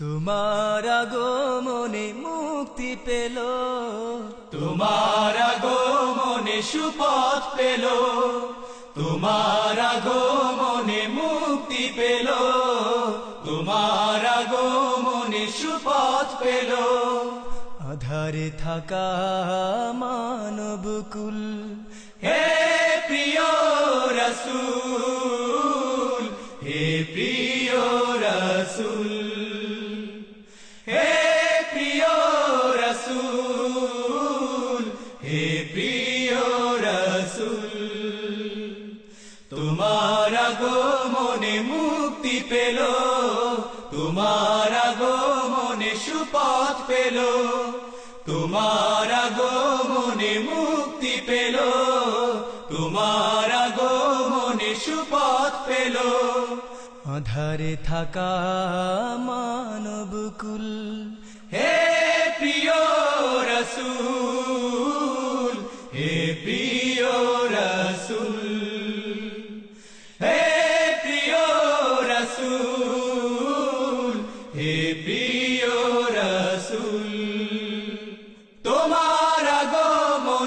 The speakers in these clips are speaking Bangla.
তোমার আগমনে মুক্তি পেল। তোমার আগমনে সুপথ পেল। তোমার আগমনে মুক্তি পেল। তোমার আগমনে সুপথ পেল। আধারে থাকা মানবকুল হে প্রিয় রসুল হে প্রিয় রসুল। সুপথ পেল, তোমার আগমনে মুক্তি পেল, তোমার আগমনে সুপথ পেল। আধারে থাকা মানবকুল, হে প্রিয় রসুল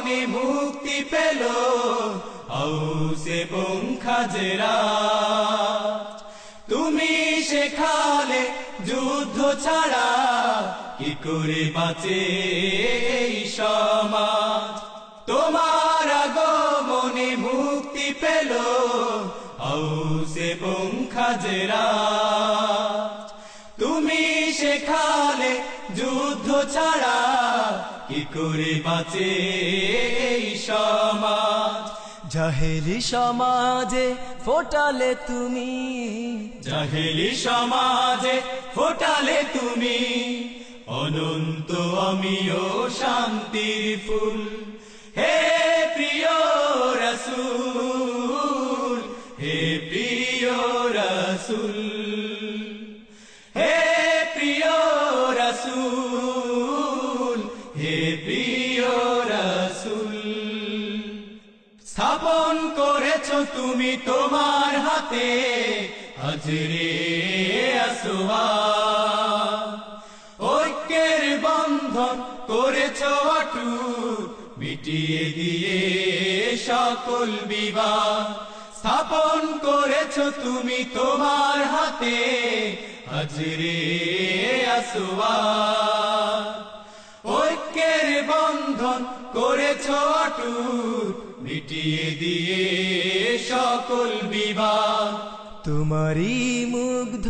আগমনে মুক্তি পেল। আউসে পঙ্খা জেরা। তুমি শেখালে যুদ্ধ ছাড়া কি করে বাঁচে সমাজ? তোমার আগমনে মুক্তি পেল। আউসে পঙ্খা জেরা। তুমি শেখালে যুদ্ধ ছাড়া কি করে বাঁচে এই সমাজ? জাহেলি সমাজে ফোটালে তুমি। জাহেলি সমাজে ফোটালে তুমি। অনন্ত আমিও শান্তির ফুল। হে প্রিয় রসুল হে প্রিয় রসুল। হে প্রিয় রসুল, স্থাপন করেছ তুমি তোমার হাতে হাজরে আসোয়া ঐক্যের বন্ধন করেছ অটু মিটিয়ে দিয়ে সকল বিবাহ স্থাপন করেছ তুমি তোমার হাতে হাজরে আসোয়া করেছ অটুট মিটিয়ে দিয়ে সকল বিবাহ তোমারই মুগ্ধ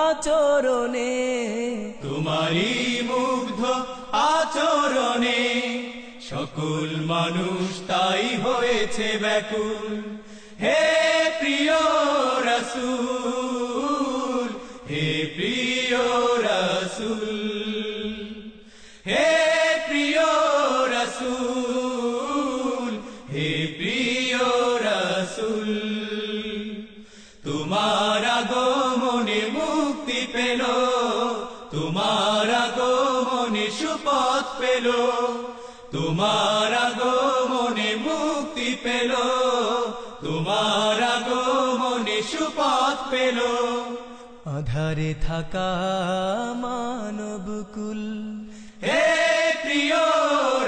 আচরণে তোমারই মুগ্ধ আচরণে সকল মানুষ তাই হয়েছে ব্যাকুল। হে তোমার আগমনে মুক্তি পেল, তোমার আগমনে সুপথ পেল, তোমার আগমনে মুক্তি পেল, তোমার আগমনে সুপথ পেল। আধারে থাকা মানবকুল হে প্রিয়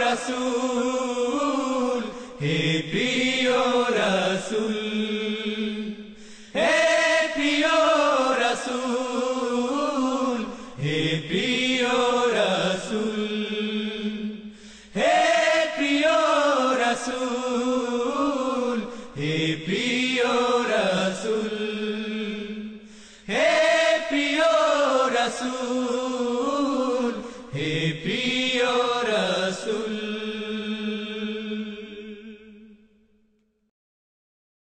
রসুল, হে প্রিয় রসুল। রসুল হে প্রিয় রসুল হে প্রিয় রসুল হে প্রিয় রসুল হে প্রিয় রসুল